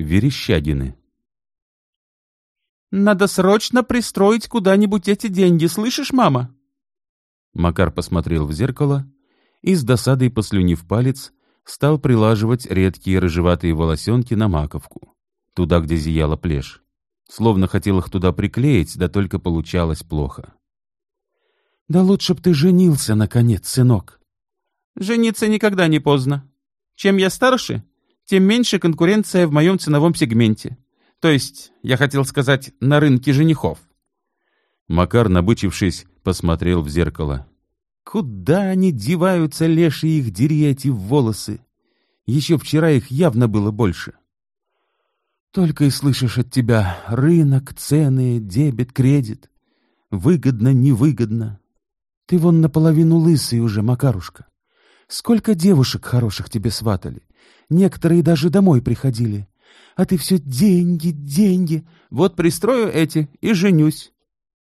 Верещагины. «Надо срочно пристроить куда-нибудь эти деньги, слышишь, мама?» Макар посмотрел в зеркало и с досадой послюнив палец, стал прилаживать редкие рыжеватые волосенки на маковку, туда, где зияла плешь. Словно хотел их туда приклеить, да только получалось плохо. «Да лучше б ты женился, наконец, сынок!» «Жениться никогда не поздно. Чем я старше, тем меньше конкуренция в моем ценовом сегменте. То есть, я хотел сказать, на рынке женихов». Макар, набычившись, посмотрел в зеркало. Куда они деваются, лешие их дери эти волосы? Еще вчера их явно было больше. Только и слышишь от тебя рынок, цены, дебет, кредит. Выгодно, невыгодно. Ты вон наполовину лысый уже, Макарушка. Сколько девушек хороших тебе сватали. Некоторые даже домой приходили. А ты все деньги, деньги. Вот пристрою эти и женюсь.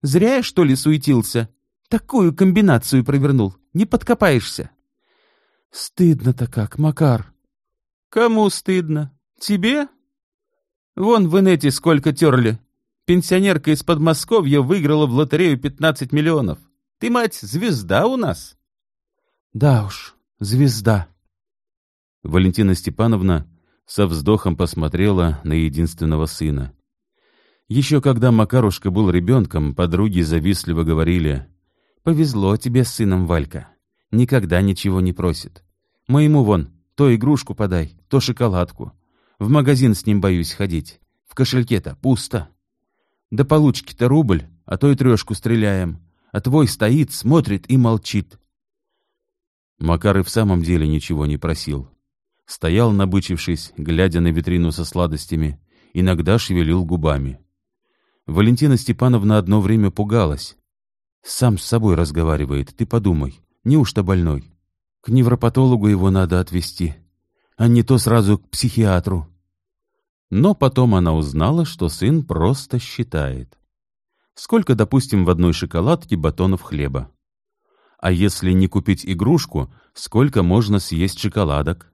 Зря я, что ли, суетился? Такую комбинацию провернул. Не подкопаешься. Стыдно-то как, Макар. Кому стыдно? Тебе? Вон в инете сколько терли. Пенсионерка из Подмосковья выиграла в лотерею 15 миллионов. Ты, мать, звезда у нас. Да уж, звезда. Валентина Степановна со вздохом посмотрела на единственного сына. Еще когда Макарушка был ребенком, подруги завистливо говорили «Повезло тебе с сыном Валька. Никогда ничего не просит. Моему вон, то игрушку подай, то шоколадку. В магазин с ним боюсь ходить. В кошельке-то пусто. Да получки-то рубль, а то и трешку стреляем. А твой стоит, смотрит и молчит». Макар и в самом деле ничего не просил. Стоял, набычившись, глядя на витрину со сладостями, иногда шевелил губами. Валентина Степановна одно время пугалась. «Сам с собой разговаривает, ты подумай, неужто больной? К невропатологу его надо отвезти, а не то сразу к психиатру». Но потом она узнала, что сын просто считает. Сколько, допустим, в одной шоколадке батонов хлеба? А если не купить игрушку, сколько можно съесть шоколадок?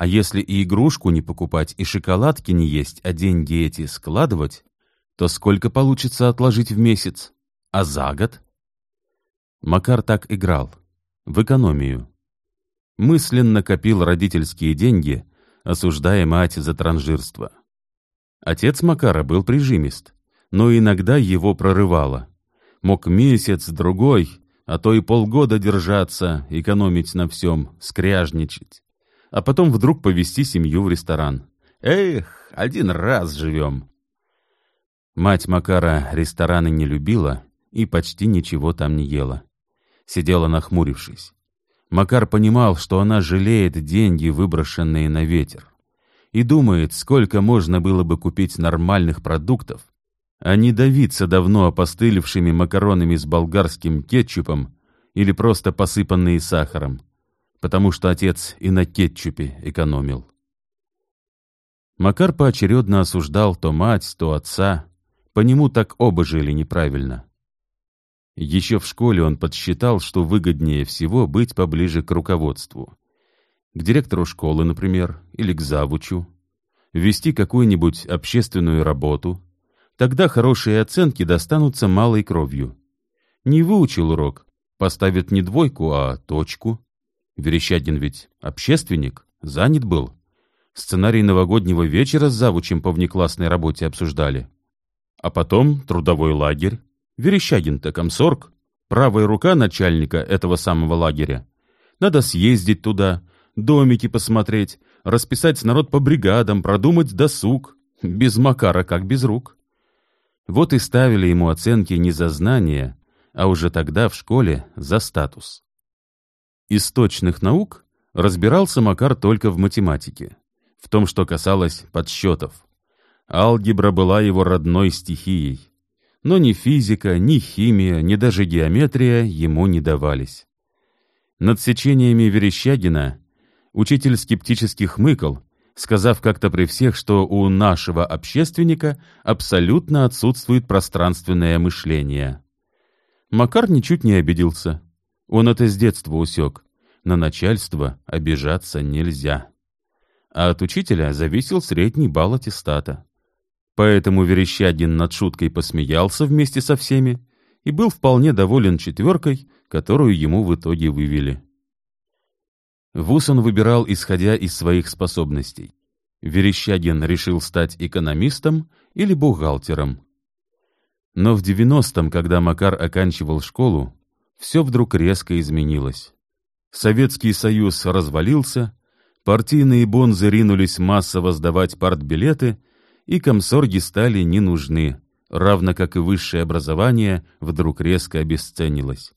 А если и игрушку не покупать, и шоколадки не есть, а деньги эти складывать, то сколько получится отложить в месяц? А за год? Макар так играл. В экономию. Мысленно копил родительские деньги, осуждая мать за транжирство. Отец Макара был прижимист, но иногда его прорывало. Мог месяц, другой, а то и полгода держаться, экономить на всем, скряжничать. А потом вдруг повести семью в ресторан. Эх, один раз живем. Мать Макара рестораны не любила и почти ничего там не ела. Сидела нахмурившись. Макар понимал, что она жалеет деньги, выброшенные на ветер. И думает, сколько можно было бы купить нормальных продуктов, а не давиться давно опостылевшими макаронами с болгарским кетчупом или просто посыпанные сахаром, потому что отец и на кетчупе экономил. Макар поочередно осуждал то мать, то отца, по нему так оба жили неправильно. Еще в школе он подсчитал, что выгоднее всего быть поближе к руководству. К директору школы, например, или к завучу. Вести какую-нибудь общественную работу. Тогда хорошие оценки достанутся малой кровью. Не выучил урок, поставит не двойку, а точку. Верещагин ведь общественник, занят был. Сценарий новогоднего вечера с завучем по внеклассной работе обсуждали. А потом трудовой лагерь. Верещагин-то комсорг, правая рука начальника этого самого лагеря. Надо съездить туда, домики посмотреть, расписать народ по бригадам, продумать досуг. Без Макара, как без рук. Вот и ставили ему оценки не за знания, а уже тогда в школе за статус. Из точных наук разбирался Макар только в математике, в том, что касалось подсчетов. Алгебра была его родной стихией. Но ни физика, ни химия, ни даже геометрия ему не давались. Над сечениями Верещагина учитель скептически хмыкал, сказав как-то при всех, что у нашего общественника абсолютно отсутствует пространственное мышление. Макар ничуть не обиделся. Он это с детства усек. На начальство обижаться нельзя. а от учителя зависел средний балл аттестата. Поэтому Верещагин над шуткой посмеялся вместе со всеми и был вполне доволен четверкой, которую ему в итоге вывели. Вуз он выбирал, исходя из своих способностей. Верещагин решил стать экономистом или бухгалтером. Но в девяностом, когда Макар оканчивал школу, все вдруг резко изменилось. Советский Союз развалился, партийные бонзы ринулись массово сдавать партбилеты, и комсорги стали не нужны, равно как и высшее образование вдруг резко обесценилось.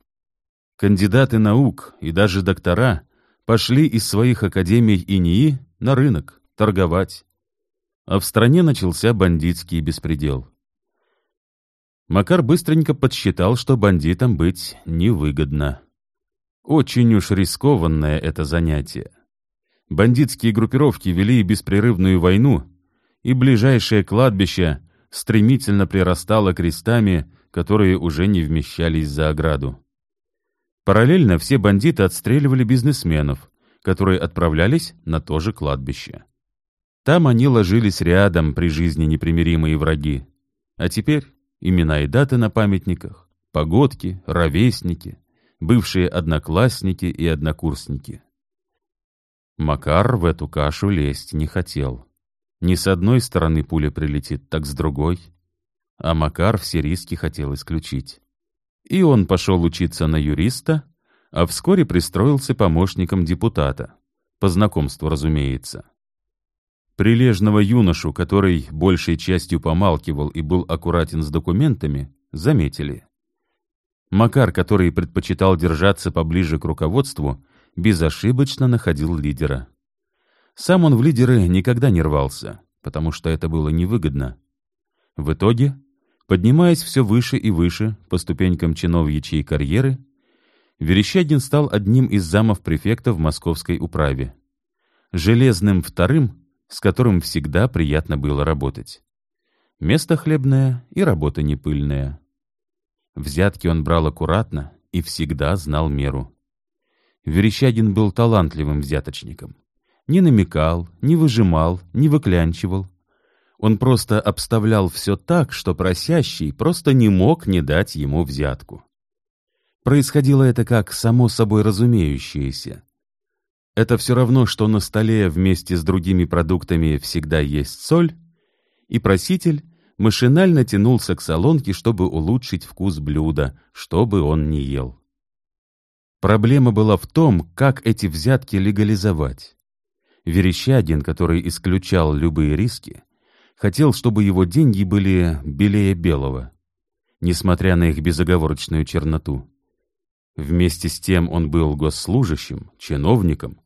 Кандидаты наук и даже доктора пошли из своих академий и НИИ на рынок торговать. А в стране начался бандитский беспредел. Макар быстренько подсчитал, что бандитам быть невыгодно. Очень уж рискованное это занятие. Бандитские группировки вели беспрерывную войну, и ближайшее кладбище стремительно прирастало крестами, которые уже не вмещались за ограду. Параллельно все бандиты отстреливали бизнесменов, которые отправлялись на то же кладбище. Там они ложились рядом при жизни непримиримые враги. А теперь имена и даты на памятниках, погодки, ровесники, бывшие одноклассники и однокурсники. Макар в эту кашу лезть не хотел. Ни с одной стороны пуля прилетит, так с другой. А Макар все риски хотел исключить. И он пошел учиться на юриста, а вскоре пристроился помощником депутата. По знакомству, разумеется. Прилежного юношу, который большей частью помалкивал и был аккуратен с документами, заметили. Макар, который предпочитал держаться поближе к руководству, безошибочно находил лидера. Сам он в лидеры никогда не рвался, потому что это было невыгодно. В итоге, поднимаясь все выше и выше по ступенькам чиновьичьей карьеры, Верещагин стал одним из замов префекта в московской управе. Железным вторым, с которым всегда приятно было работать. Место хлебное и работа непыльная. Взятки он брал аккуратно и всегда знал меру. Верещагин был талантливым взяточником. Не намекал, не выжимал, не выклянчивал. Он просто обставлял все так, что просящий просто не мог не дать ему взятку. Происходило это как само собой разумеющееся. Это все равно, что на столе вместе с другими продуктами всегда есть соль, и проситель машинально тянулся к солонке, чтобы улучшить вкус блюда, чтобы он не ел. Проблема была в том, как эти взятки легализовать. Верещагин, который исключал любые риски, хотел, чтобы его деньги были белее белого, несмотря на их безоговорочную черноту. Вместе с тем он был госслужащим, чиновником,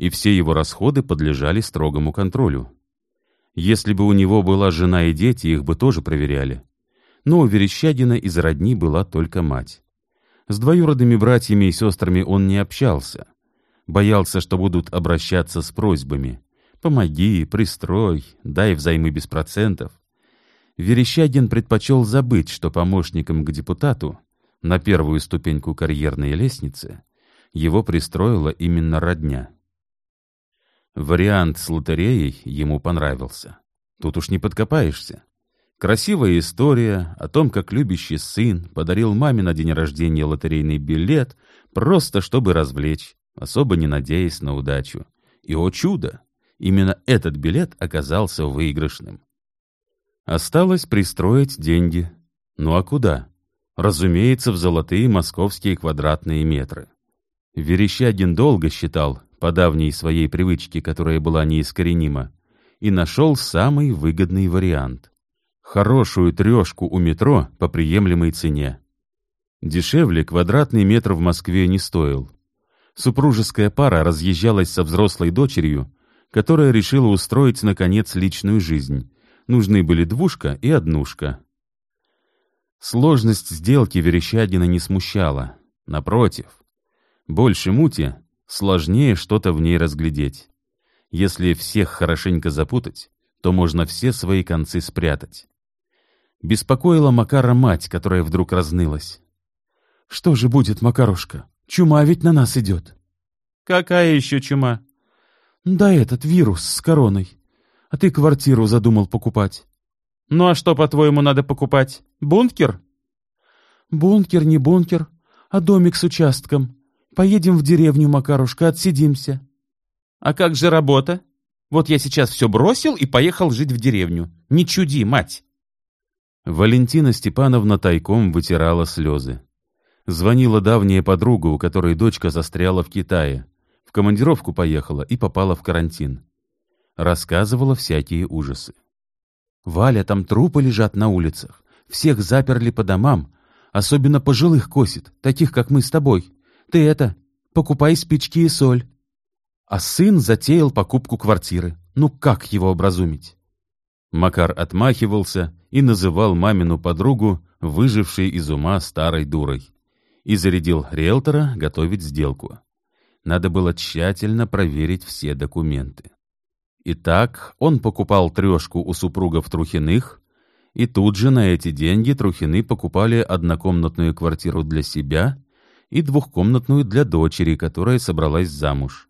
и все его расходы подлежали строгому контролю. Если бы у него была жена и дети, их бы тоже проверяли. Но у Верещагина из родни была только мать. С двоюродными братьями и сестрами он не общался. Боялся, что будут обращаться с просьбами. «Помоги, пристрой, дай взаймы без процентов». Верещагин предпочел забыть, что помощником к депутату на первую ступеньку карьерной лестницы его пристроила именно родня. Вариант с лотереей ему понравился. Тут уж не подкопаешься. Красивая история о том, как любящий сын подарил маме на день рождения лотерейный билет, просто чтобы развлечь, особо не надеясь на удачу. И, о чудо, именно этот билет оказался выигрышным. Осталось пристроить деньги. Ну а куда? Разумеется, в золотые московские квадратные метры. Верещагин долго считал, по давней своей привычке, которая была неискоренима, и нашел самый выгодный вариант. Хорошую трешку у метро по приемлемой цене. Дешевле квадратный метр в Москве не стоил. Супружеская пара разъезжалась со взрослой дочерью, которая решила устроить, наконец, личную жизнь. Нужны были двушка и однушка. Сложность сделки Верещагина не смущала. Напротив, больше мути, сложнее что-то в ней разглядеть. Если всех хорошенько запутать, то можно все свои концы спрятать. Беспокоила Макара мать, которая вдруг разнылась. «Что же будет, Макарушка? Чума ведь на нас идет». «Какая еще чума?» Да этот вирус с короной. А ты квартиру задумал покупать. Ну а что, по-твоему, надо покупать? Бункер? Бункер не бункер, а домик с участком. Поедем в деревню, Макарушка, отсидимся. А как же работа? Вот я сейчас все бросил и поехал жить в деревню. Не чуди, мать!» Валентина Степановна тайком вытирала слезы. Звонила давняя подруга, у которой дочка застряла в Китае. В командировку поехала и попала в карантин. Рассказывала всякие ужасы. «Валя, там трупы лежат на улицах. Всех заперли по домам. Особенно пожилых косит, таких, как мы с тобой. Ты это, покупай спички и соль. А сын затеял покупку квартиры. Ну как его образумить? Макар отмахивался и называл мамину подругу, выжившей из ума старой дурой, и зарядил риэлтора готовить сделку. Надо было тщательно проверить все документы. Итак, он покупал трешку у супругов Трухиных, и тут же на эти деньги Трухины покупали однокомнатную квартиру для себя и двухкомнатную для дочери, которая собралась замуж.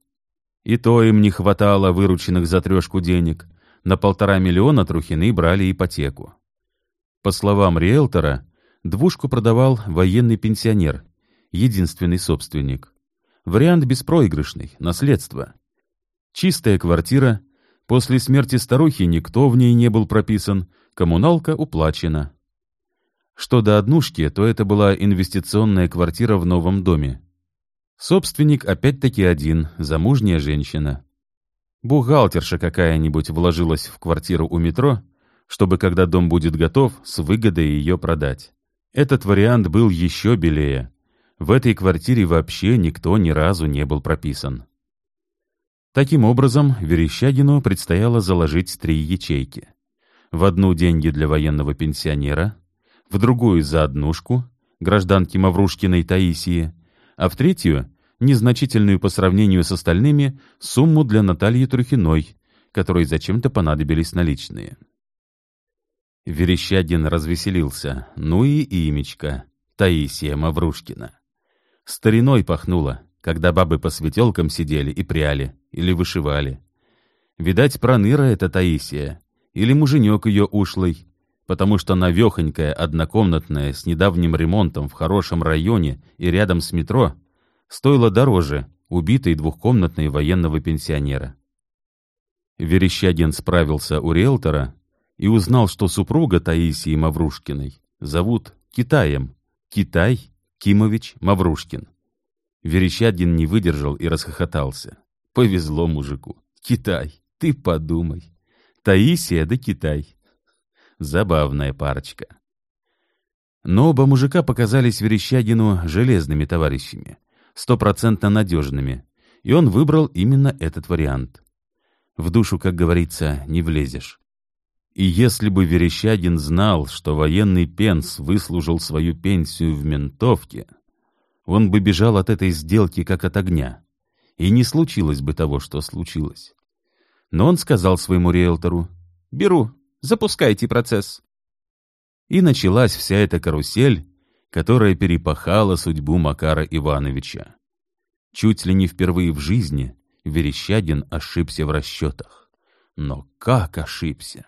И то им не хватало вырученных за трешку денег. На полтора миллиона Трухины брали ипотеку. По словам риэлтора, двушку продавал военный пенсионер, единственный собственник. Вариант беспроигрышный, наследство. Чистая квартира, после смерти старухи никто в ней не был прописан, коммуналка уплачена. Что до однушки, то это была инвестиционная квартира в новом доме. Собственник опять-таки один, замужняя женщина. Бухгалтерша какая-нибудь вложилась в квартиру у метро, чтобы, когда дом будет готов, с выгодой ее продать. Этот вариант был еще белее. В этой квартире вообще никто ни разу не был прописан. Таким образом, Верещагину предстояло заложить три ячейки. В одну деньги для военного пенсионера, в другую за однушку, гражданки Маврушкиной Таисии, а в третью, незначительную по сравнению с остальными, сумму для Натальи Трухиной, которой зачем-то понадобились наличные. Верещагин развеселился. Ну и имечко. Таисия Маврушкина. Стариной пахнуло, когда бабы по светелкам сидели и пряли, или вышивали. Видать, проныра это Таисия, или муженек ее ушлый, потому что навехонькая однокомнатная с недавним ремонтом в хорошем районе и рядом с метро стоила дороже убитой двухкомнатной военного пенсионера. Верещагин справился у риэлтора и узнал, что супруга Таисии Маврушкиной зовут Китаем, Китай Кимович Маврушкин. Верещагин не выдержал и расхохотался. Повезло мужику. Китай, ты подумай. Таисия да Китай. Забавная парочка. Но оба мужика показались Верещагину железными товарищами, стопроцентно надежными, и он выбрал именно этот вариант. В душу, как говорится, не влезешь. И если бы Верещагин знал, что военный пенс выслужил свою пенсию в ментовке, он бы бежал от этой сделки как от огня, и не случилось бы того, что случилось. Но он сказал своему риэлтору «Беру, Запускайте процесс. И началась вся эта карусель, которая перепахала судьбу Макара Ивановича. Чуть ли не впервые в жизни Верещагин ошибся в расчетах. Но как ошибся?